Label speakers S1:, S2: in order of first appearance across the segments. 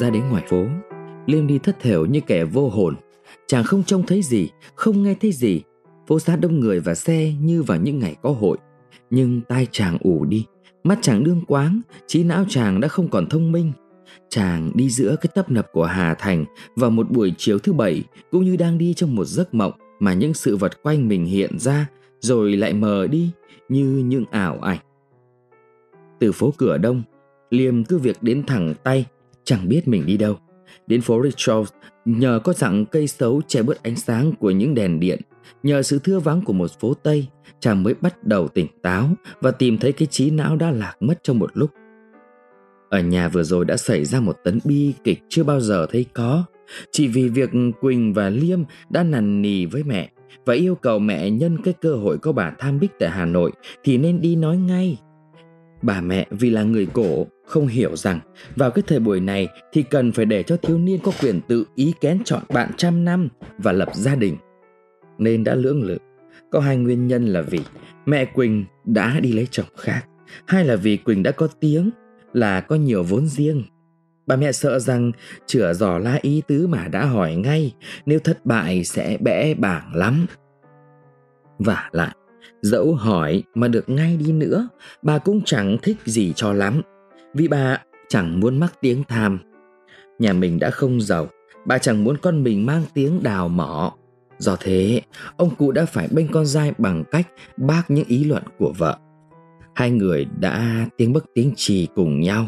S1: ra đến ngoài phố. Liêm đi thất thểu như kẻ vô hồn. Chàng không trông thấy gì Không nghe thấy gì. Phố xá đông người và xe như vào những ngày có hội. Nhưng tai chàng ủ đi Mắt chàng đương quáng Trí não chàng đã không còn thông minh. Chàng đi giữa cái tấp nập của Hà Thành vào một buổi chiều thứ bảy cũng như đang đi trong một giấc mộng mà những sự vật quanh mình hiện ra rồi lại mờ đi như những ảo ảnh. Từ phố cửa đông, Liêm cứ việc đến thẳng tay, chẳng biết mình đi đâu. Đến phố Richards, nhờ có dạng cây xấu che bớt ánh sáng của những đèn điện, nhờ sự thưa vắng của một phố Tây, chàng mới bắt đầu tỉnh táo và tìm thấy cái trí não đã lạc mất trong một lúc. Ở nhà vừa rồi đã xảy ra một tấn bi kịch chưa bao giờ thấy có. Chỉ vì việc Quỳnh và Liêm đã nằn nì với mẹ và yêu cầu mẹ nhân cái cơ hội có bà tham bích tại Hà Nội thì nên đi nói ngay. Bà mẹ vì là người cổ không hiểu rằng vào cái thời buổi này thì cần phải để cho thiếu niên có quyền tự ý kén chọn bạn trăm năm và lập gia đình. Nên đã lưỡng lự. Có hai nguyên nhân là vì mẹ Quỳnh đã đi lấy chồng khác, hay là vì Quỳnh đã có tiếng là có nhiều vốn riêng. Bà mẹ sợ rằng chữa dò la ý tứ mà đã hỏi ngay, nếu thất bại sẽ bẽ bảng lắm. Và lại, dẫu hỏi mà được ngay đi nữa, bà cũng chẳng thích gì cho lắm, vì bà chẳng muốn mắc tiếng tham. Nhà mình đã không giàu, bà chẳng muốn con mình mang tiếng đào mỏ. Do thế, ông cụ đã phải bênh con dai bằng cách bác những ý luận của vợ. Hai người đã tiếng bất tiếng trì cùng nhau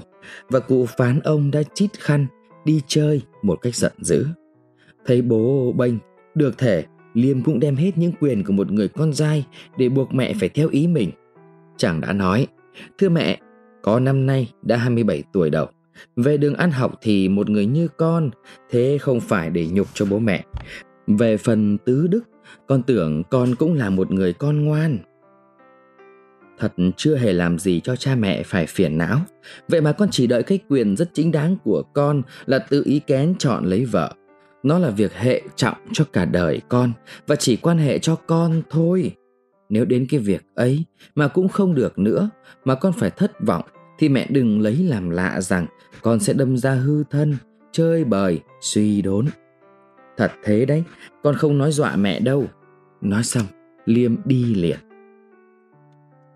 S1: và cụ phán ông đã chít khăn đi chơi một cách giận dữ. Thấy bố bênh, được thể Liêm cũng đem hết những quyền của một người con dai để buộc mẹ phải theo ý mình. Chàng đã nói, thưa mẹ, có năm nay đã 27 tuổi đầu. Về đường ăn học thì một người như con, thế không phải để nhục cho bố mẹ. Về phần tứ đức, con tưởng con cũng là một người con ngoan thật chưa hề làm gì cho cha mẹ phải phiền não. Vậy mà con chỉ đợi cái quyền rất chính đáng của con là tự ý kén chọn lấy vợ. Nó là việc hệ trọng cho cả đời con và chỉ quan hệ cho con thôi. Nếu đến cái việc ấy mà cũng không được nữa mà con phải thất vọng thì mẹ đừng lấy làm lạ rằng con sẽ đâm ra hư thân, chơi bời, suy đốn. Thật thế đấy, con không nói dọa mẹ đâu. Nói xong, Liêm đi liền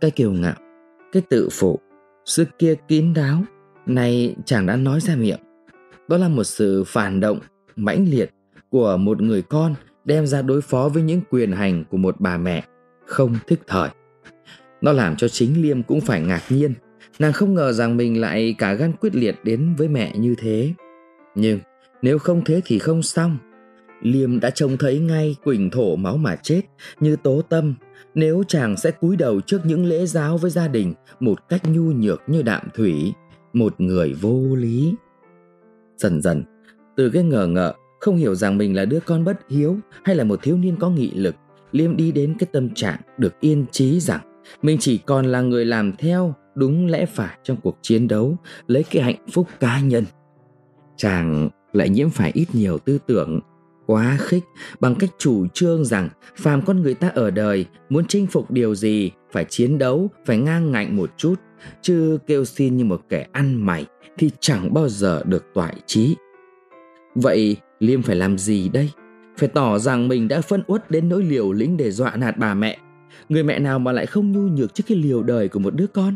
S1: cái kiêu ngạo, cái tự phụ, sự kia kín đáo, này chàng đã nói ra miệng. Đó là một sự phản động mãnh liệt của một người con đem ra đối phó với những quyền hành của một bà mẹ không thức thời. Nó làm cho chính Liêm cũng phải ngạc nhiên, nàng không ngờ rằng mình lại cả gan quyết liệt đến với mẹ như thế. Nhưng nếu không thế thì không xong. Liêm đã trông thấy ngay Quỳnh thổ máu mà chết như tố tâm nếu chàng sẽ cúi đầu trước những lễ giáo với gia đình một cách nhu nhược như đạm thủy, một người vô lý. Dần dần, từ cái ngờ ngợ, không hiểu rằng mình là đứa con bất hiếu hay là một thiếu niên có nghị lực, Liêm đi đến cái tâm trạng được yên trí rằng mình chỉ còn là người làm theo đúng lẽ phải trong cuộc chiến đấu, lấy cái hạnh phúc cá nhân. Chàng lại nhiễm phải ít nhiều tư tưởng quá khích bằng cách chủ trương rằng phàm con người ta ở đời muốn chinh phục điều gì, phải chiến đấu, phải ngang ngạnh một chút. Chứ kêu xin như một kẻ ăn mày thì chẳng bao giờ được toại trí. Vậy liêm phải làm gì đây? Phải tỏ rằng mình đã phân uất đến nỗi liều lĩnh để dọa nạt bà mẹ. Người mẹ nào mà lại không nhu nhược trước cái liều đời của một đứa con?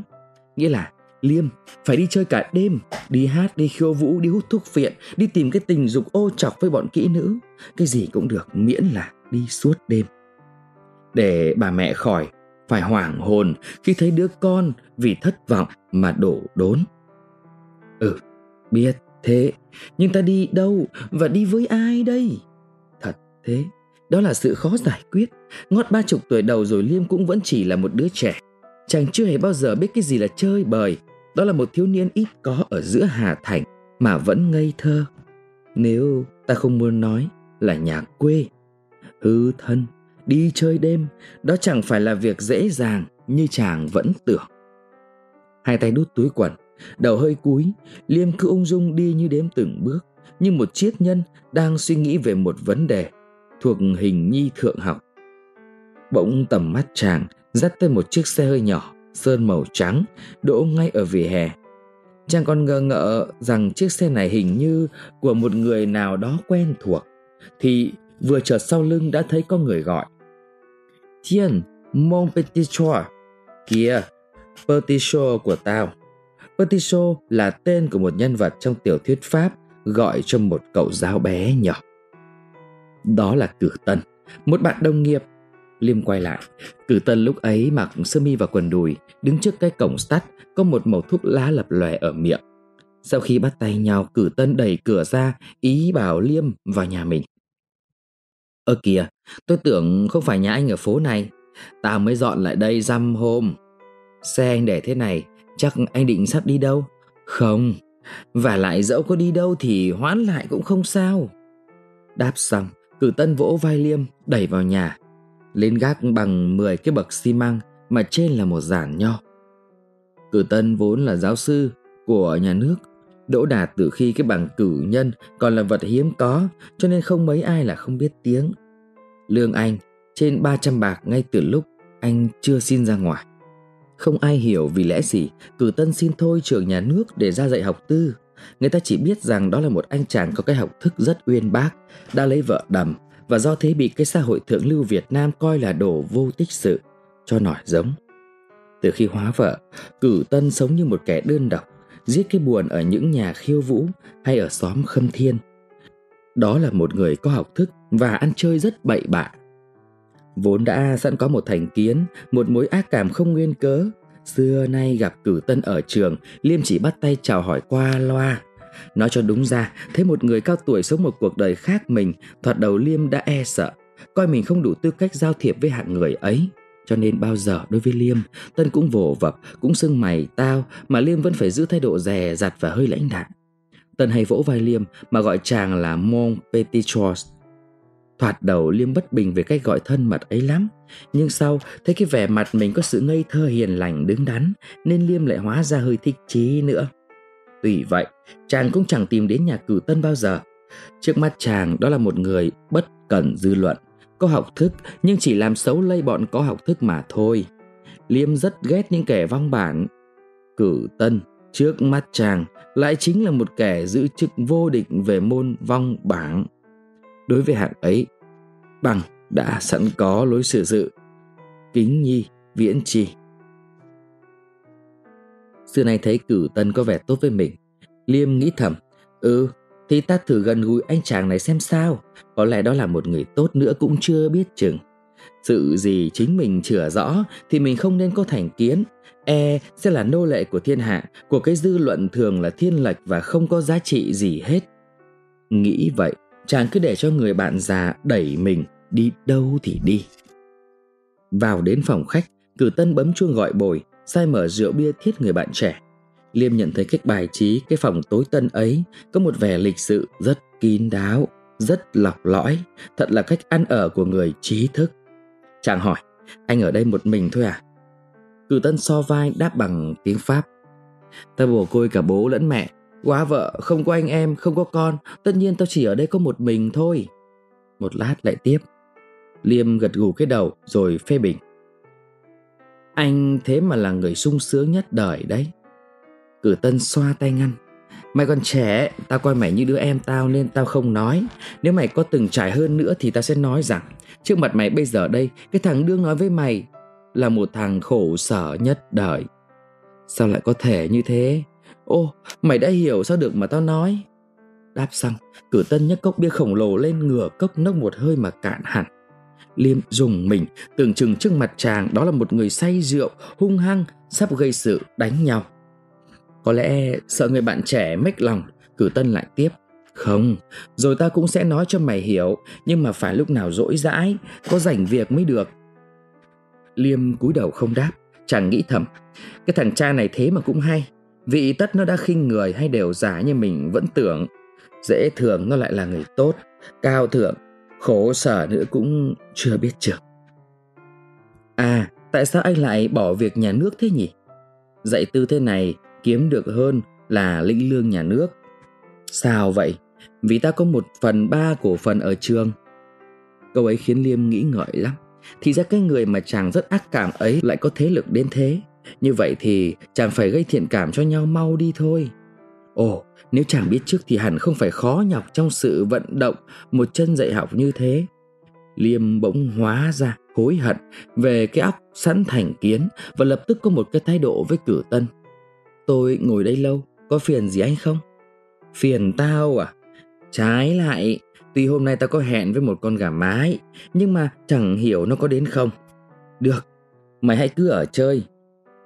S1: Nghĩa là Liêm phải đi chơi cả đêm, đi hát, đi khiêu vũ, đi hút thuốc phiện, đi tìm cái tình dục ô chọc với bọn kỹ nữ. Cái gì cũng được miễn là đi suốt đêm. Để bà mẹ khỏi phải hoảng hồn khi thấy đứa con vì thất vọng mà đổ đốn. Ừ, biết thế, nhưng ta đi đâu và đi với ai đây? Thật thế, đó là sự khó giải quyết. Ngót ba chục tuổi đầu rồi Liêm cũng vẫn chỉ là một đứa trẻ. Chàng chưa hề bao giờ biết cái gì là chơi bời đó là một thiếu niên ít có ở giữa Hà Thành mà vẫn ngây thơ. Nếu ta không muốn nói là nhà quê, hư thân, đi chơi đêm, đó chẳng phải là việc dễ dàng như chàng vẫn tưởng. Hai tay đút túi quần, đầu hơi cúi, Liêm cứ ung dung đi như đếm từng bước, như một triết nhân đang suy nghĩ về một vấn đề thuộc hình nhi thượng học. Bỗng tầm mắt chàng dắt tới một chiếc xe hơi nhỏ sơn màu trắng đỗ ngay ở vỉa hè. Chàng còn ngờ ngợ rằng chiếc xe này hình như của một người nào đó quen thuộc. Thì vừa chợt sau lưng đã thấy có người gọi. Thiên, mon petit choix. Kìa, petit choix của tao. Petit choix là tên của một nhân vật trong tiểu thuyết Pháp gọi cho một cậu giáo bé nhỏ. Đó là Cử Tân, một bạn đồng nghiệp. Liêm quay lại, Cử Tân lúc ấy mặc sơ mi và quần đùi, đứng trước cái cổng sắt có một màu thuốc lá lập lòe ở miệng. Sau khi bắt tay nhau, Cử Tân đẩy cửa ra, ý bảo Liêm vào nhà mình. Ơ kìa, tôi tưởng không phải nhà anh ở phố này. Tao mới dọn lại đây dăm hôm. Xe anh để thế này, chắc anh định sắp đi đâu? Không, và lại dẫu có đi đâu thì hoãn lại cũng không sao. Đáp xong, cử tân vỗ vai liêm, đẩy vào nhà. Lên gác bằng 10 cái bậc xi măng mà trên là một giản nho. Cử tân vốn là giáo sư của nhà nước Đỗ Đạt từ khi cái bằng cử nhân còn là vật hiếm có cho nên không mấy ai là không biết tiếng. Lương anh trên 300 bạc ngay từ lúc anh chưa xin ra ngoài. Không ai hiểu vì lẽ gì cử tân xin thôi trường nhà nước để ra dạy học tư. Người ta chỉ biết rằng đó là một anh chàng có cái học thức rất uyên bác, đã lấy vợ đầm và do thế bị cái xã hội thượng lưu Việt Nam coi là đồ vô tích sự, cho nổi giống. Từ khi hóa vợ, cử tân sống như một kẻ đơn độc, giết cái buồn ở những nhà khiêu vũ hay ở xóm khâm thiên. Đó là một người có học thức và ăn chơi rất bậy bạ. Vốn đã sẵn có một thành kiến, một mối ác cảm không nguyên cớ. Xưa nay gặp cử tân ở trường, Liêm chỉ bắt tay chào hỏi qua loa. Nói cho đúng ra, thấy một người cao tuổi sống một cuộc đời khác mình, thoạt đầu Liêm đã e sợ, coi mình không đủ tư cách giao thiệp với hạng người ấy. Cho nên bao giờ đối với Liêm, Tân cũng vồ vập, cũng xưng mày tao, mà Liêm vẫn phải giữ thái độ rè dặt và hơi lãnh đạm. Tân hay vỗ vai Liêm mà gọi chàng là Mon Petit Chose. Thoạt đầu Liêm bất bình về cách gọi thân mật ấy lắm, nhưng sau thấy cái vẻ mặt mình có sự ngây thơ hiền lành đứng đắn, nên Liêm lại hóa ra hơi thích chí nữa. Tuy vậy, chàng cũng chẳng tìm đến nhà cử Tân bao giờ. Trước mắt chàng đó là một người bất cẩn dư luận, có học thức nhưng chỉ làm xấu lây bọn có học thức mà thôi. Liêm rất ghét những kẻ vong bản. Cử tân trước mắt chàng lại chính là một kẻ giữ chức vô địch về môn vong bảng. Đối với hạng ấy, bằng đã sẵn có lối xử sự. Kính nhi, viễn trì. Xưa nay thấy cử tân có vẻ tốt với mình. Liêm nghĩ thầm, ừ, thì ta thử gần gũi anh chàng này xem sao. Có lẽ đó là một người tốt nữa cũng chưa biết chừng. Sự gì chính mình chưa rõ thì mình không nên có thành kiến. E sẽ là nô lệ của thiên hạ, của cái dư luận thường là thiên lệch và không có giá trị gì hết. Nghĩ vậy, chàng cứ để cho người bạn già đẩy mình đi đâu thì đi. Vào đến phòng khách, cử tân bấm chuông gọi bồi, sai mở rượu bia thiết người bạn trẻ. Liêm nhận thấy cách bài trí cái phòng tối tân ấy có một vẻ lịch sự rất kín đáo, rất lọc lõi, thật là cách ăn ở của người trí thức. Chàng hỏi, anh ở đây một mình thôi à? Cử tân so vai đáp bằng tiếng Pháp. Ta bồ côi cả bố lẫn mẹ, quá vợ, không có anh em, không có con, tất nhiên tao chỉ ở đây có một mình thôi. Một lát lại tiếp. Liêm gật gù cái đầu rồi phê bình. Anh thế mà là người sung sướng nhất đời đấy. Cử tân xoa tay ngăn. Mày còn trẻ, tao coi mày như đứa em tao nên tao không nói. Nếu mày có từng trải hơn nữa thì tao sẽ nói rằng trước mặt mày bây giờ đây, cái thằng đương nói với mày là một thằng khổ sở nhất đời. Sao lại có thể như thế? Ô, mày đã hiểu sao được mà tao nói. Đáp xong, cử tân nhấc cốc bia khổng lồ lên ngửa cốc nốc một hơi mà cạn hẳn. Liêm dùng mình, tưởng chừng trước mặt chàng đó là một người say rượu, hung hăng, sắp gây sự đánh nhau. Có lẽ sợ người bạn trẻ mếch lòng, cử tân lại tiếp. Không, rồi ta cũng sẽ nói cho mày hiểu, nhưng mà phải lúc nào rỗi rãi, có rảnh việc mới được. Liêm cúi đầu không đáp, chàng nghĩ thầm. Cái thằng cha này thế mà cũng hay, vị tất nó đã khinh người hay đều giả như mình vẫn tưởng. Dễ thường nó lại là người tốt, cao thượng, khổ sở nữa cũng chưa biết chừng. À, tại sao anh lại bỏ việc nhà nước thế nhỉ? Dạy tư thế này kiếm được hơn là lĩnh lương nhà nước. Sao vậy? Vì ta có một phần ba cổ phần ở trường. Câu ấy khiến Liêm nghĩ ngợi lắm. Thì ra cái người mà chàng rất ác cảm ấy lại có thế lực đến thế. Như vậy thì chàng phải gây thiện cảm cho nhau mau đi thôi. Ồ, nếu chàng biết trước thì hẳn không phải khó nhọc trong sự vận động một chân dạy học như thế. Liêm bỗng hóa ra hối hận về cái óc sẵn thành kiến và lập tức có một cái thái độ với cử tân. Tôi ngồi đây lâu, có phiền gì anh không? Phiền tao à? Trái lại, tuy hôm nay tao có hẹn với một con gà mái, nhưng mà chẳng hiểu nó có đến không. Được, mày hãy cứ ở chơi.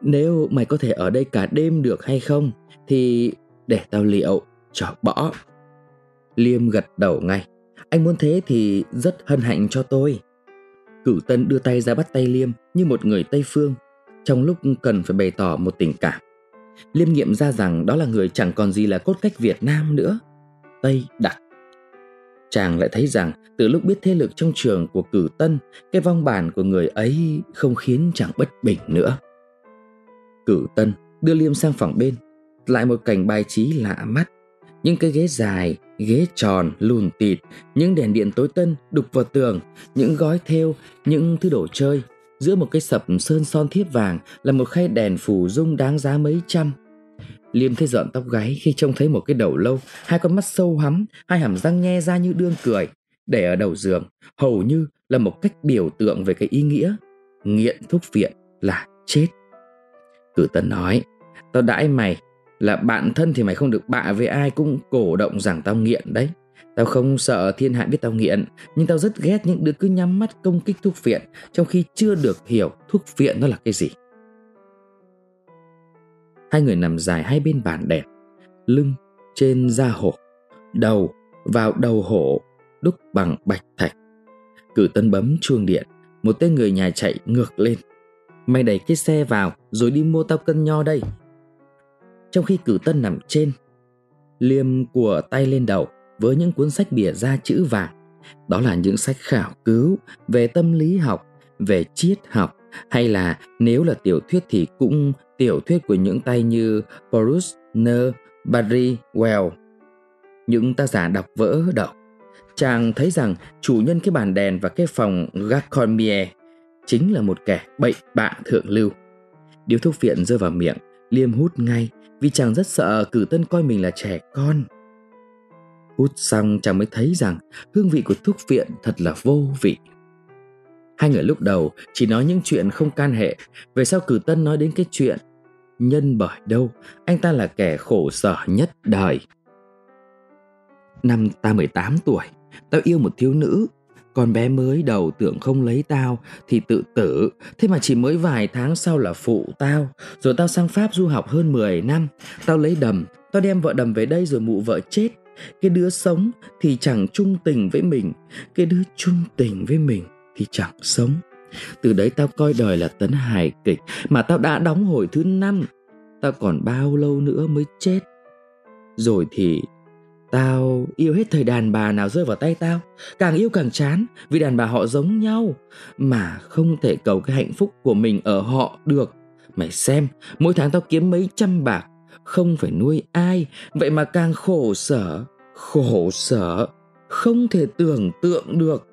S1: Nếu mày có thể ở đây cả đêm được hay không, thì để tao liệu cho bỏ. Liêm gật đầu ngay. Anh muốn thế thì rất hân hạnh cho tôi. Cửu Tân đưa tay ra bắt tay Liêm như một người Tây Phương, trong lúc cần phải bày tỏ một tình cảm. Liêm nghiệm ra rằng đó là người chẳng còn gì là cốt cách Việt Nam nữa. Tây Đặc. Chàng lại thấy rằng từ lúc biết thế lực trong trường của cử tân, cái vong bản của người ấy không khiến chàng bất bình nữa. Cử tân đưa Liêm sang phòng bên, lại một cảnh bài trí lạ mắt. Những cái ghế dài, ghế tròn, lùn tịt, những đèn điện tối tân đục vào tường, những gói thêu, những thứ đồ chơi. Giữa một cái sập sơn son thiếp vàng là một khay đèn phủ dung đáng giá mấy trăm. Liêm thấy dọn tóc gáy khi trông thấy một cái đầu lâu, hai con mắt sâu hắm, hai hàm răng nghe ra như đương cười. Để ở đầu giường, hầu như là một cách biểu tượng về cái ý nghĩa. Nghiện thuốc viện là chết. Cử tân nói, tao đãi mày là bạn thân thì mày không được bạ với ai cũng cổ động rằng tao nghiện đấy. Tao không sợ thiên hạ biết tao nghiện, nhưng tao rất ghét những đứa cứ nhắm mắt công kích thuốc viện trong khi chưa được hiểu thuốc viện nó là cái gì. Hai người nằm dài hai bên bàn đèn, lưng trên da hổ, đầu vào đầu hổ đúc bằng bạch thạch. Cử tân bấm chuông điện, một tên người nhà chạy ngược lên. Mày đẩy cái xe vào rồi đi mua tao cân nho đây. Trong khi cử tân nằm trên, liêm của tay lên đầu với những cuốn sách bìa da chữ vàng. Đó là những sách khảo cứu về tâm lý học, về triết học hay là nếu là tiểu thuyết thì cũng tiểu thuyết của những tay như Bruce Ner, Barry Well. Những tác giả đọc vỡ đầu. Chàng thấy rằng chủ nhân cái bàn đèn và cái phòng Gacormier chính là một kẻ bệnh bạ thượng lưu. Điếu thuốc viện rơi vào miệng, Liêm hút ngay vì chàng rất sợ cử tân coi mình là trẻ con. Hút xong chàng mới thấy rằng hương vị của thuốc viện thật là vô vị. Hai người lúc đầu chỉ nói những chuyện không can hệ, về sau cử tân nói đến cái chuyện nhân bởi đâu anh ta là kẻ khổ sở nhất đời. Năm ta 18 tuổi, tao yêu một thiếu nữ, con bé mới đầu tưởng không lấy tao thì tự tử, thế mà chỉ mới vài tháng sau là phụ tao, rồi tao sang Pháp du học hơn 10 năm, tao lấy đầm, tao đem vợ đầm về đây rồi mụ vợ chết, cái đứa sống thì chẳng trung tình với mình. Cái đứa trung tình với mình thì chẳng sống. Từ đấy tao coi đời là tấn hài kịch mà tao đã đóng hồi thứ năm. Tao còn bao lâu nữa mới chết. Rồi thì tao yêu hết thời đàn bà nào rơi vào tay tao. Càng yêu càng chán, vì đàn bà họ giống nhau. Mà không thể cầu cái hạnh phúc của mình ở họ được. Mày xem, mỗi tháng tao kiếm mấy trăm bạc. Không phải nuôi ai, vậy mà càng khổ sở khổ sở. Không thể tưởng tượng được.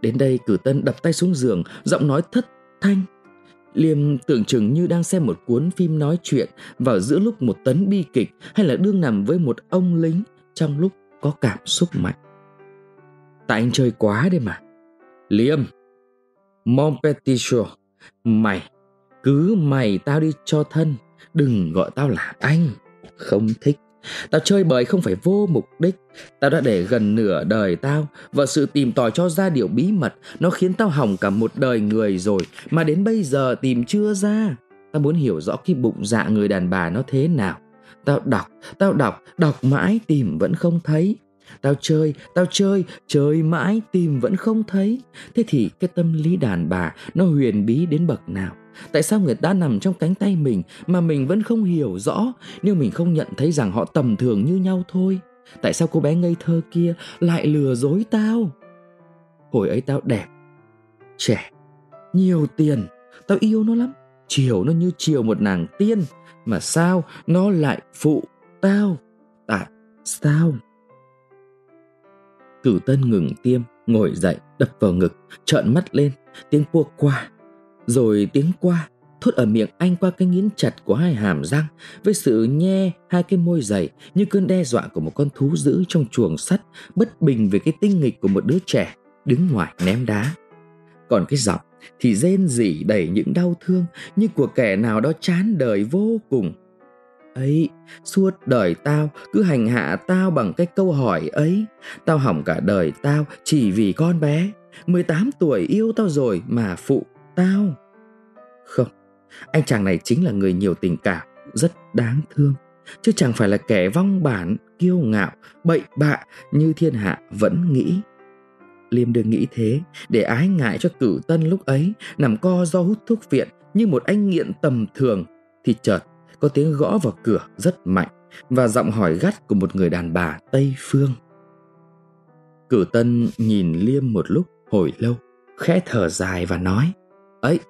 S1: Đến đây cử tân đập tay xuống giường, giọng nói thất thanh liêm tưởng chừng như đang xem một cuốn phim nói chuyện vào giữa lúc một tấn bi kịch hay là đương nằm với một ông lính trong lúc có cảm xúc mạnh. Tại anh chơi quá đấy mà. Liêm, mon petit mày, cứ mày tao đi cho thân, Đừng gọi tao là anh. Không thích. Tao chơi bời không phải vô mục đích. Tao đã để gần nửa đời tao Và sự tìm tòi cho ra điều bí mật Nó khiến tao hỏng cả một đời người rồi Mà đến bây giờ tìm chưa ra. Tao muốn hiểu rõ cái bụng dạ người đàn bà nó thế nào. Tao đọc, tao đọc, đọc mãi tìm vẫn không thấy. Tao chơi, tao chơi, chơi mãi tìm vẫn không thấy Thế thì cái tâm lý đàn bà nó huyền bí đến bậc nào Tại sao người ta nằm trong cánh tay mình mà mình vẫn không hiểu rõ nếu mình không nhận thấy rằng họ tầm thường như nhau thôi? Tại sao cô bé ngây thơ kia lại lừa dối tao? Hồi ấy tao đẹp, trẻ, nhiều tiền, tao yêu nó lắm. Chiều nó như chiều một nàng tiên, mà sao nó lại phụ tao? Tại sao? Cửu tân ngừng tiêm, ngồi dậy, đập vào ngực, trợn mắt lên, tiếng cua qua, rồi tiếng qua, thốt ở miệng anh qua cái nghiến chặt của hai hàm răng với sự nhe hai cái môi dày như cơn đe dọa của một con thú dữ trong chuồng sắt bất bình về cái tinh nghịch của một đứa trẻ đứng ngoài ném đá. Còn cái giọng thì rên rỉ đầy những đau thương như của kẻ nào đó chán đời vô cùng ấy. Suốt đời tao cứ hành hạ tao bằng cái câu hỏi ấy. Tao hỏng cả đời tao chỉ vì con bé. 18 tuổi yêu tao rồi mà phụ tao. Không, anh chàng này chính là người nhiều tình cảm, rất đáng thương. Chứ chẳng phải là kẻ vong bản, kiêu ngạo, bậy bạ như thiên hạ vẫn nghĩ. Liêm đừng nghĩ thế để ái ngại cho cử tân lúc ấy, nằm co do hút thuốc viện như một anh nghiện tầm thường, thì chợt có tiếng gõ vào cửa rất mạnh và giọng hỏi gắt của một người đàn bà Tây Phương. Cử Tân nhìn Liêm một lúc hồi lâu, khẽ thở dài và nói ấy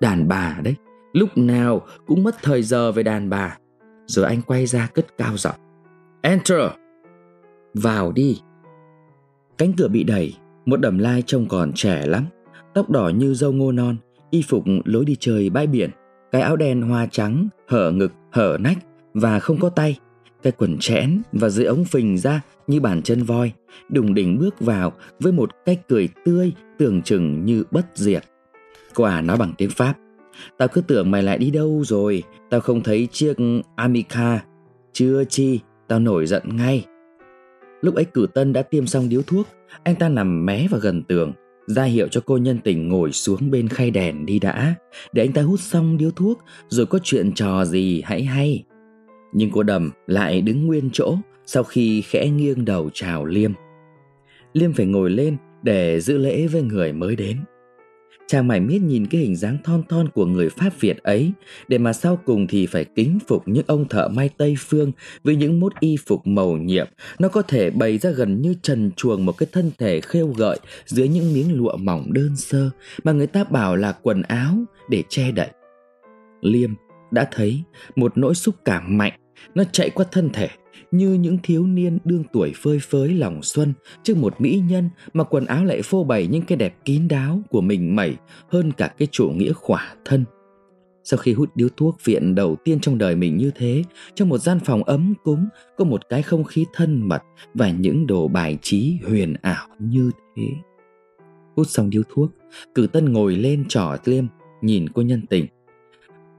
S1: đàn bà đấy lúc nào cũng mất thời giờ về đàn bà. Rồi anh quay ra cất cao giọng enter. Vào đi. Cánh cửa bị đẩy một đầm lai trông còn trẻ lắm tóc đỏ như dâu ngô non y phục lối đi chơi bãi biển cái áo đen hoa trắng, hở ngực, hở nách và không có tay. Cái quần chẽn và dưới ống phình ra như bàn chân voi, đùng đỉnh bước vào với một cái cười tươi tưởng chừng như bất diệt. Quả nói bằng tiếng pháp, tao cứ tưởng mày lại đi đâu rồi, tao không thấy chiếc amica. Chưa chi, tao nổi giận ngay. Lúc ấy cử tân đã tiêm xong điếu thuốc, anh ta nằm mé vào gần tường ra hiệu cho cô nhân tình ngồi xuống bên khay đèn đi đã, để anh ta hút xong điếu thuốc, rồi có chuyện trò gì hãy hay. Nhưng cô đầm lại đứng nguyên chỗ sau khi khẽ nghiêng đầu chào liêm. Liêm phải ngồi lên để giữ lễ với người mới đến chàng mải miết nhìn cái hình dáng thon thon của người Pháp Việt ấy, để mà sau cùng thì phải kính phục những ông thợ may Tây Phương với những mốt y phục màu nhiệm. Nó có thể bày ra gần như trần chuồng một cái thân thể khêu gợi dưới những miếng lụa mỏng đơn sơ mà người ta bảo là quần áo để che đậy. Liêm đã thấy một nỗi xúc cảm mạnh nó chạy qua thân thể như những thiếu niên đương tuổi phơi phới lòng xuân trước một mỹ nhân mà quần áo lại phô bày những cái đẹp kín đáo của mình mẩy hơn cả cái chủ nghĩa khỏa thân. Sau khi hút điếu thuốc viện đầu tiên trong đời mình như thế, trong một gian phòng ấm cúng, có một cái không khí thân mật và những đồ bài trí huyền ảo như thế. Hút xong điếu thuốc, cử tân ngồi lên trỏ liêm, nhìn cô nhân tình.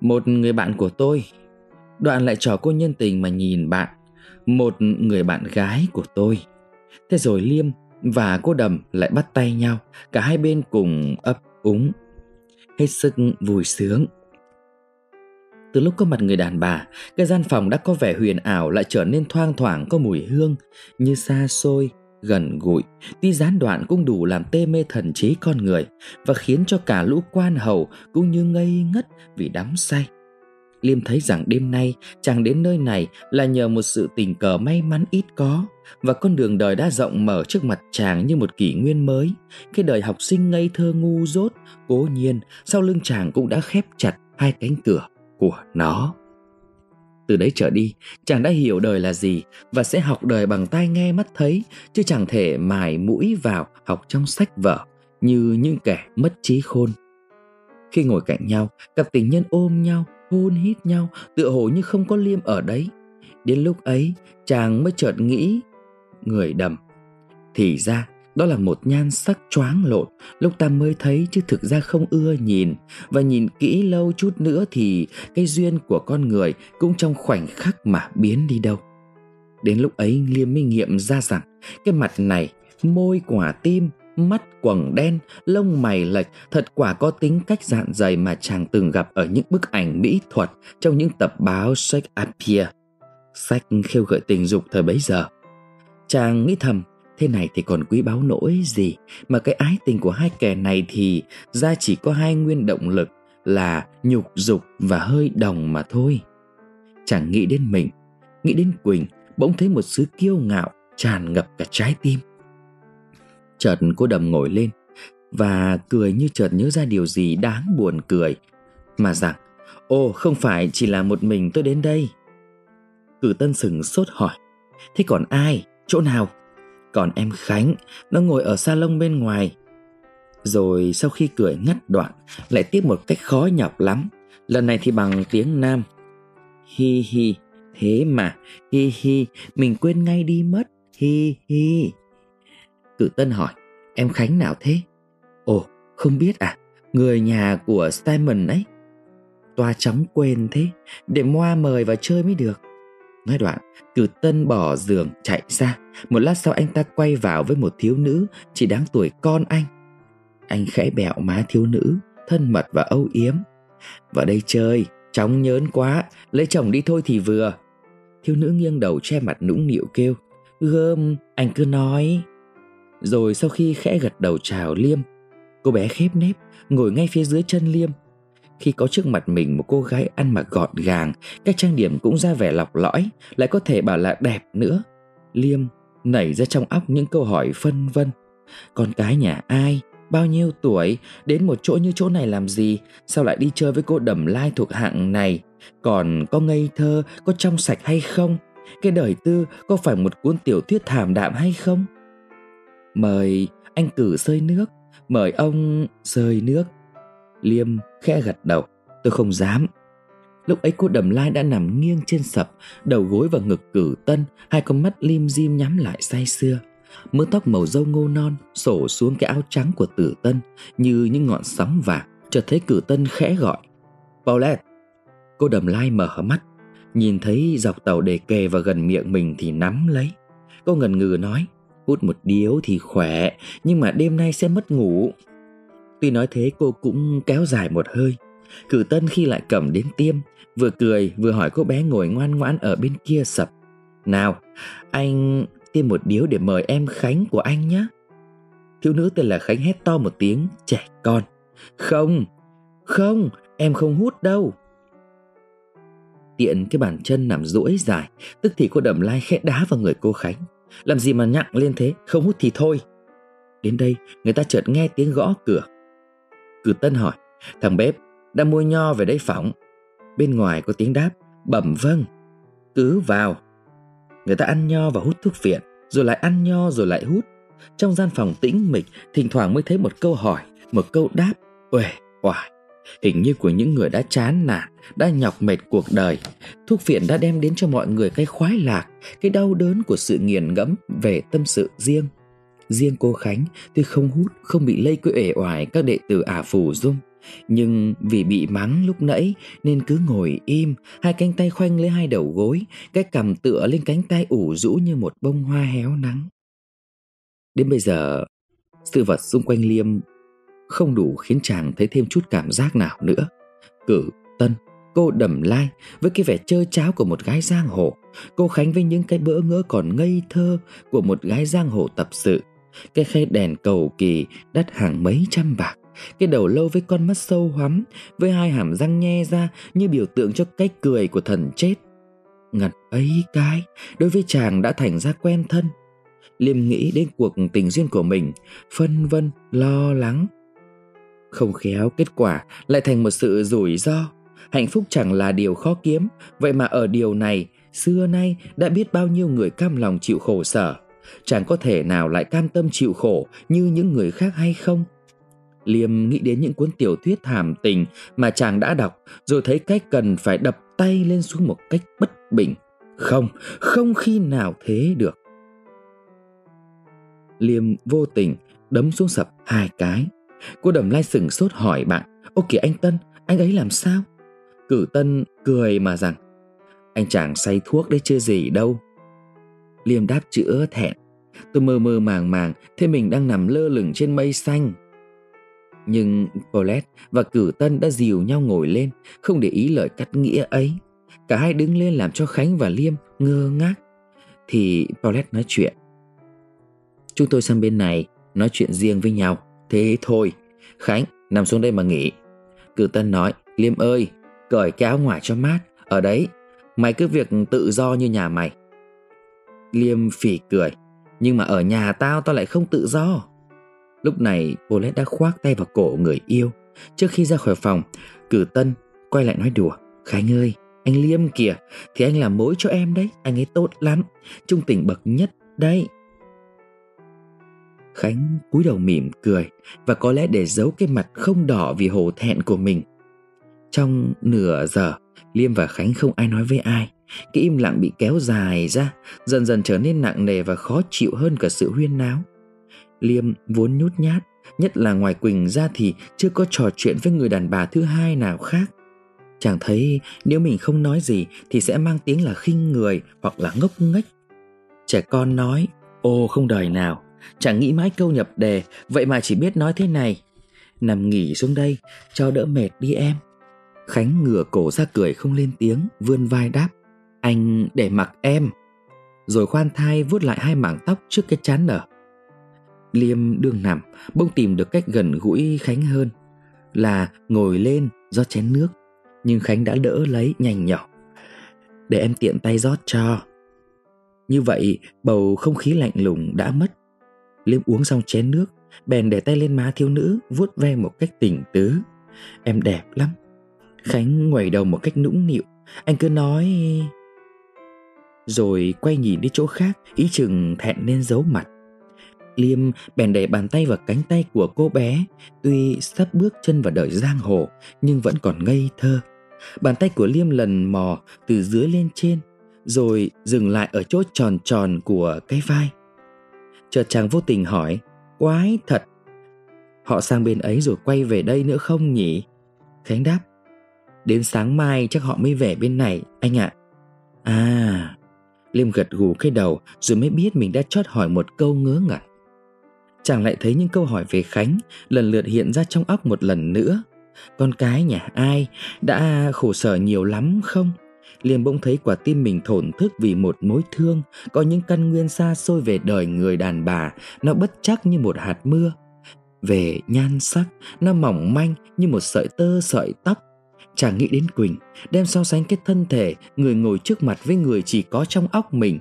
S1: Một người bạn của tôi, đoạn lại trò cô nhân tình mà nhìn bạn một người bạn gái của tôi. Thế rồi Liêm và cô Đầm lại bắt tay nhau, cả hai bên cùng ấp úng. Hết sức vui sướng. Từ lúc có mặt người đàn bà, cái gian phòng đã có vẻ huyền ảo lại trở nên thoang thoảng có mùi hương, như xa xôi, gần gũi, tuy gián đoạn cũng đủ làm tê mê thần trí con người và khiến cho cả lũ quan hầu cũng như ngây ngất vì đắm say. Liêm thấy rằng đêm nay chàng đến nơi này là nhờ một sự tình cờ may mắn ít có và con đường đời đã rộng mở trước mặt chàng như một kỷ nguyên mới. Cái đời học sinh ngây thơ ngu dốt, cố nhiên sau lưng chàng cũng đã khép chặt hai cánh cửa của nó. Từ đấy trở đi, chàng đã hiểu đời là gì và sẽ học đời bằng tai nghe mắt thấy, chứ chẳng thể mài mũi vào học trong sách vở như những kẻ mất trí khôn. Khi ngồi cạnh nhau, cặp tình nhân ôm nhau, hôn hít nhau, tựa hồ như không có liêm ở đấy. Đến lúc ấy, chàng mới chợt nghĩ, người đầm. Thì ra, đó là một nhan sắc choáng lộn. Lúc ta mới thấy, chứ thực ra không ưa nhìn. Và nhìn kỹ lâu chút nữa thì cái duyên của con người cũng trong khoảnh khắc mà biến đi đâu. Đến lúc ấy, liêm mới nghiệm ra rằng cái mặt này, môi quả tim mắt quầng đen, lông mày lệch, thật quả có tính cách dạn dày mà chàng từng gặp ở những bức ảnh mỹ thuật trong những tập báo Shakespeare, sách khiêu gợi tình dục thời bấy giờ. Chàng nghĩ thầm, thế này thì còn quý báu nỗi gì mà cái ái tình của hai kẻ này thì ra chỉ có hai nguyên động lực là nhục dục và hơi đồng mà thôi. Chàng nghĩ đến mình, nghĩ đến Quỳnh, bỗng thấy một sự kiêu ngạo tràn ngập cả trái tim. Chợt cô đầm ngồi lên và cười như chợt nhớ ra điều gì đáng buồn cười. Mà rằng, Ồ, không phải chỉ là một mình tôi đến đây. Cử tân sừng sốt hỏi, Thế còn ai? Chỗ nào? Còn em Khánh, Nó ngồi ở salon bên ngoài. Rồi sau khi cười ngắt đoạn, Lại tiếp một cách khó nhọc lắm. Lần này thì bằng tiếng Nam. Hi hi, Thế mà, Hi hi, Mình quên ngay đi mất, Hi hi. Cử Tân hỏi, Em Khánh nào thế? Ồ, không biết à Người nhà của Simon ấy. Toa chóng quên thế, Để Moa mời vào chơi mới được. Nói đoạn Cử Tân bỏ giường chạy ra. Một lát sau anh ta quay vào với một thiếu nữ Chỉ đáng tuổi con anh. Anh khẽ bẹo má thiếu nữ, Thân mật và âu yếm. Vào đây chơi, Chóng nhớn quá, Lấy chồng đi thôi thì vừa. Thiếu nữ nghiêng đầu che mặt nũng nịu kêu, Gơm, anh cứ nói. Rồi sau khi khẽ gật đầu chào Liêm, Cô bé khép nép Ngồi ngay phía dưới chân Liêm. Khi có trước mặt mình một cô gái ăn mặc gọn gàng Cách trang điểm cũng ra vẻ lọc lõi, Lại có thể bảo là đẹp nữa. Liêm nảy ra trong óc những câu hỏi phân vân. Con cái nhà ai? Bao nhiêu tuổi? Đến một chỗ như chỗ này làm gì? Sao lại đi chơi với cô đầm lai thuộc hạng này? Còn có ngây thơ, Có trong sạch hay không? Cái đời tư có phải một cuốn tiểu thuyết thảm đạm hay không? Mời anh cử sơi nước. Mời ông sơi nước. Liêm khẽ gật đầu. Tôi không dám. Lúc ấy cô đầm lai đã nằm nghiêng trên sập, Đầu gối và ngực cử tân, Hai con mắt lim dim nhắm lại say sưa. Mớ tóc màu dâu ngô non Sổ xuống cái áo trắng của tử tân, Như những ngọn sóng vàng, Chợt thấy cử tân khẽ gọi. Paulette. Cô đầm lai mở mắt, Nhìn thấy dọc tàu đề kề và gần miệng mình thì nắm lấy. Cô ngần ngừ nói Hút một điếu thì khỏe, Nhưng mà đêm nay sẽ mất ngủ. Tuy nói thế, cô cũng kéo dài một hơi. Cử tân khi lại cầm đến tiêm, Vừa cười, vừa hỏi cô bé ngồi ngoan ngoãn ở bên kia sập. Nào, anh tiêm một điếu để mời em Khánh của anh nhé Thiếu nữ tên là Khánh hét to một tiếng, Trẻ con. Không Không, em không hút đâu. Tiện cái bàn chân nằm duỗi dài, Tức thì cô đầm lai khẽ đá vào người cô Khánh. Làm gì mà nhặng lên thế? Không hút thì thôi. Đến đây, người ta chợt nghe tiếng gõ cửa. Cử Tân hỏi, Thằng bếp, đã mua nho về đây phỏng? Bên ngoài có tiếng đáp, Bẩm vâng Cứ vào. Người ta ăn nho và hút thuốc phiện Rồi lại ăn nho rồi lại hút. Trong gian phòng tĩnh mịch, Thỉnh thoảng mới thấy một câu hỏi, Một câu đáp. Uể oải. Hình như của những người đã chán nản Đã nhọc mệt cuộc đời Thuốc phiện đã đem đến cho mọi người cái khoái lạc Cái đau đớn của sự nghiền ngẫm Về tâm sự riêng Riêng cô Khánh tuy không hút Không bị lây cứ ể oải các đệ tử ả phù dung nhưng vì bị mắng lúc nãy nên cứ ngồi im, hai cánh tay khoanh lấy hai đầu gối, cái cằm tựa lên cánh tay ủ rũ như một bông hoa héo nắng. Đến bây giờ, sự vật xung quanh Liêm không đủ khiến chàng thấy thêm chút cảm giác nào nữa. Cử, tân, cô đầm lai với cái vẻ chơi cháo của một gái giang hồ, cô Khánh với những cái bỡ ngỡ còn ngây thơ của một gái giang hồ tập sự, cái khay đèn cầu kỳ đắt hàng mấy trăm bạc. Cái đầu lâu với con mắt sâu hoắm Với hai hàm răng nhe ra Như biểu tượng cho cái cười của thần chết. Ngặt ấy cái Đối với chàng đã thành ra quen thân. Liêm nghĩ đến cuộc tình duyên của mình Phân vân, lo lắng không khéo kết quả Lại thành một sự rủi ro Hạnh phúc chẳng là điều khó kiếm Vậy mà ở điều này Xưa nay đã biết bao nhiêu người cam lòng chịu khổ sở Chẳng có thể nào lại cam tâm chịu khổ Như những người khác hay không Liêm nghĩ đến những cuốn tiểu thuyết thảm tình mà chàng đã đọc rồi thấy cách cần phải đập tay lên xuống một cách bất bình. Không, không khi nào thế được. Liêm vô tình đấm xuống sập hai cái. Cô đầm lai sừng sốt hỏi bạn Ô kìa anh Tân, anh ấy làm sao? Cử Tân cười mà rằng Anh chàng say thuốc đấy chưa gì đâu. Liêm đáp chữa thẹn Tôi mơ mơ màng màng Thế mình đang nằm lơ lửng trên mây xanh nhưng Paulette và Cử Tân đã dìu nhau ngồi lên, không để ý lời cắt nghĩa ấy. Cả hai đứng lên làm cho Khánh và Liêm ngơ ngác. Thì Paulette nói chuyện. Chúng tôi sang bên này, nói chuyện riêng với nhau. Thế thôi, Khánh, nằm xuống đây mà nghỉ. Cử Tân nói, Liêm ơi, cởi cái áo ngoài cho mát. Ở đấy, mày cứ việc tự do như nhà mày. Liêm phỉ cười, nhưng mà ở nhà tao tao lại không tự do. Lúc này Paulette đã khoác tay vào cổ người yêu Trước khi ra khỏi phòng Cử Tân quay lại nói đùa Khánh ơi anh Liêm kìa Thì anh làm mối cho em đấy Anh ấy tốt lắm Trung tình bậc nhất đấy Khánh cúi đầu mỉm cười Và có lẽ để giấu cái mặt không đỏ vì hổ thẹn của mình Trong nửa giờ, Liêm và Khánh không ai nói với ai. Cái im lặng bị kéo dài ra, dần dần trở nên nặng nề và khó chịu hơn cả sự huyên náo. Liêm vốn nhút nhát, nhất là ngoài Quỳnh ra thì chưa có trò chuyện với người đàn bà thứ hai nào khác. Chàng thấy nếu mình không nói gì thì sẽ mang tiếng là khinh người hoặc là ngốc nghếch. Trẻ con nói, ô không đời nào, chẳng nghĩ mãi câu nhập đề, vậy mà chỉ biết nói thế này. Nằm nghỉ xuống đây, cho đỡ mệt đi em. Khánh ngửa cổ ra cười không lên tiếng, vươn vai đáp. Anh để mặc em. Rồi khoan thai vuốt lại hai mảng tóc trước cái chán nở. Liêm đương nằm, bông tìm được cách gần gũi Khánh hơn. Là ngồi lên do chén nước. Nhưng Khánh đã đỡ lấy nhanh nhỏ. Để em tiện tay rót cho. Như vậy bầu không khí lạnh lùng đã mất. Liêm uống xong chén nước, bèn để tay lên má thiếu nữ, vuốt ve một cách tỉnh tứ. Em đẹp lắm. Khánh ngoẩy đầu một cách nũng nịu. Anh cứ nói... Rồi quay nhìn đi chỗ khác, ý chừng thẹn nên giấu mặt. Liêm bèn đẩy bàn tay vào cánh tay của cô bé, tuy sắp bước chân vào đời giang hồ nhưng vẫn còn ngây thơ. Bàn tay của Liêm lần mò từ dưới lên trên, rồi dừng lại ở chỗ tròn tròn của cái vai. Chợt chàng vô tình hỏi, quái thật, họ sang bên ấy rồi quay về đây nữa không nhỉ? Khánh đáp, đến sáng mai chắc họ mới về bên này, anh ạ. À. à, Liêm gật gù cái đầu rồi mới biết mình đã chót hỏi một câu ngớ ngẩn. Chàng lại thấy những câu hỏi về Khánh lần lượt hiện ra trong óc một lần nữa. Con cái nhà ai đã khổ sở nhiều lắm không? Liêm bỗng thấy quả tim mình thổn thức vì một mối thương có những căn nguyên xa xôi về đời người đàn bà, nó bất chắc như một hạt mưa. Về nhan sắc, nó mỏng manh như một sợi tơ sợi tóc. Chàng nghĩ đến Quỳnh, đem so sánh cái thân thể người ngồi trước mặt với người chỉ có trong óc mình.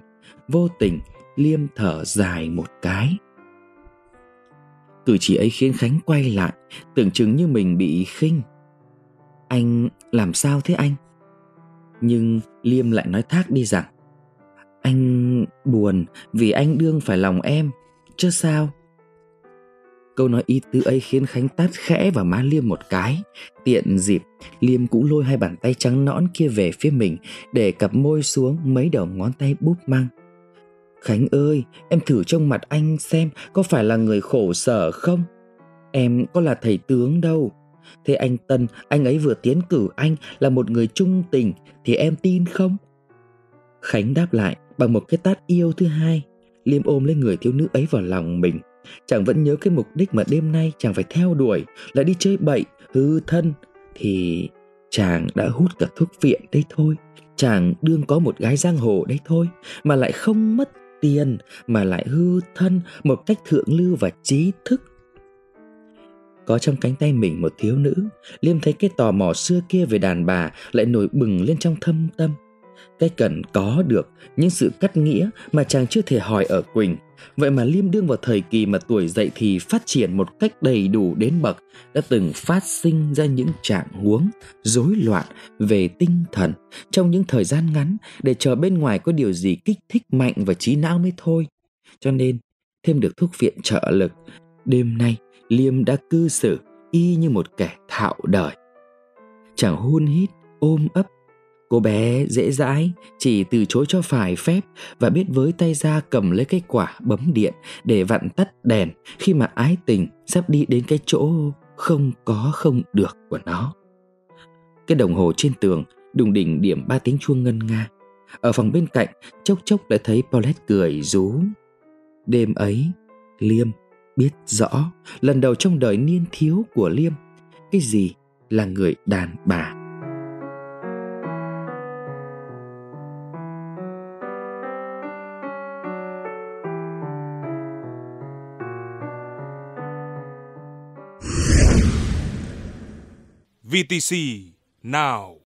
S1: Vô tình, Liêm thở dài một cái. Cử chỉ ấy khiến Khánh quay lại, tưởng chừng như mình bị khinh. Anh làm sao thế anh? Nhưng Liêm lại nói thác đi rằng Anh buồn vì anh đương phải lòng em, chứ sao? Câu nói ý tứ ấy khiến Khánh tát khẽ vào má Liêm một cái. Tiện dịp, Liêm cũng lôi hai bàn tay trắng nõn kia về phía mình để cặp môi xuống mấy đầu ngón tay búp măng. Khánh ơi, em thử trong mặt anh xem có phải là người khổ sở không? Em có là thầy tướng đâu. Thế anh Tân, anh ấy vừa tiến cử anh là một người trung tình thì em tin không? Khánh đáp lại bằng một cái tát yêu thứ hai. Liêm ôm lấy người thiếu nữ ấy vào lòng mình. Chàng vẫn nhớ cái mục đích mà đêm nay chàng phải theo đuổi là đi chơi bậy, hư thân. Thì chàng đã hút cả thuốc viện đấy thôi. Chàng đương có một gái giang hồ đấy thôi mà lại không mất tiền mà lại hư thân một cách thượng lưu và trí thức. Có trong cánh tay mình một thiếu nữ, Liêm thấy cái tò mò xưa kia về đàn bà lại nổi bừng lên trong thâm tâm. Cái cần có được những sự cắt nghĩa mà chàng chưa thể hỏi ở Quỳnh. Vậy mà Liêm đương vào thời kỳ mà tuổi dậy thì phát triển một cách đầy đủ đến bậc đã từng phát sinh ra những trạng huống rối loạn về tinh thần trong những thời gian ngắn để chờ bên ngoài có điều gì kích thích mạnh và trí não mới thôi. Cho nên thêm được thuốc viện trợ lực, đêm nay Liêm đã cư xử y như một kẻ thạo đời. Chàng hôn hít, ôm ấp Cô bé dễ dãi, chỉ từ chối cho phải phép và biết với tay ra cầm lấy cái quả bấm điện để vặn tắt đèn khi mà ái tình sắp đi đến cái chỗ không có không được của nó. Cái đồng hồ trên tường đùng đỉnh điểm ba tiếng chuông ngân nga. Ở phòng bên cạnh, chốc chốc lại thấy Paulette cười rú. Đêm ấy, Liêm biết rõ lần đầu trong đời niên thiếu của Liêm, cái gì là người đàn bà.
S2: VTC now.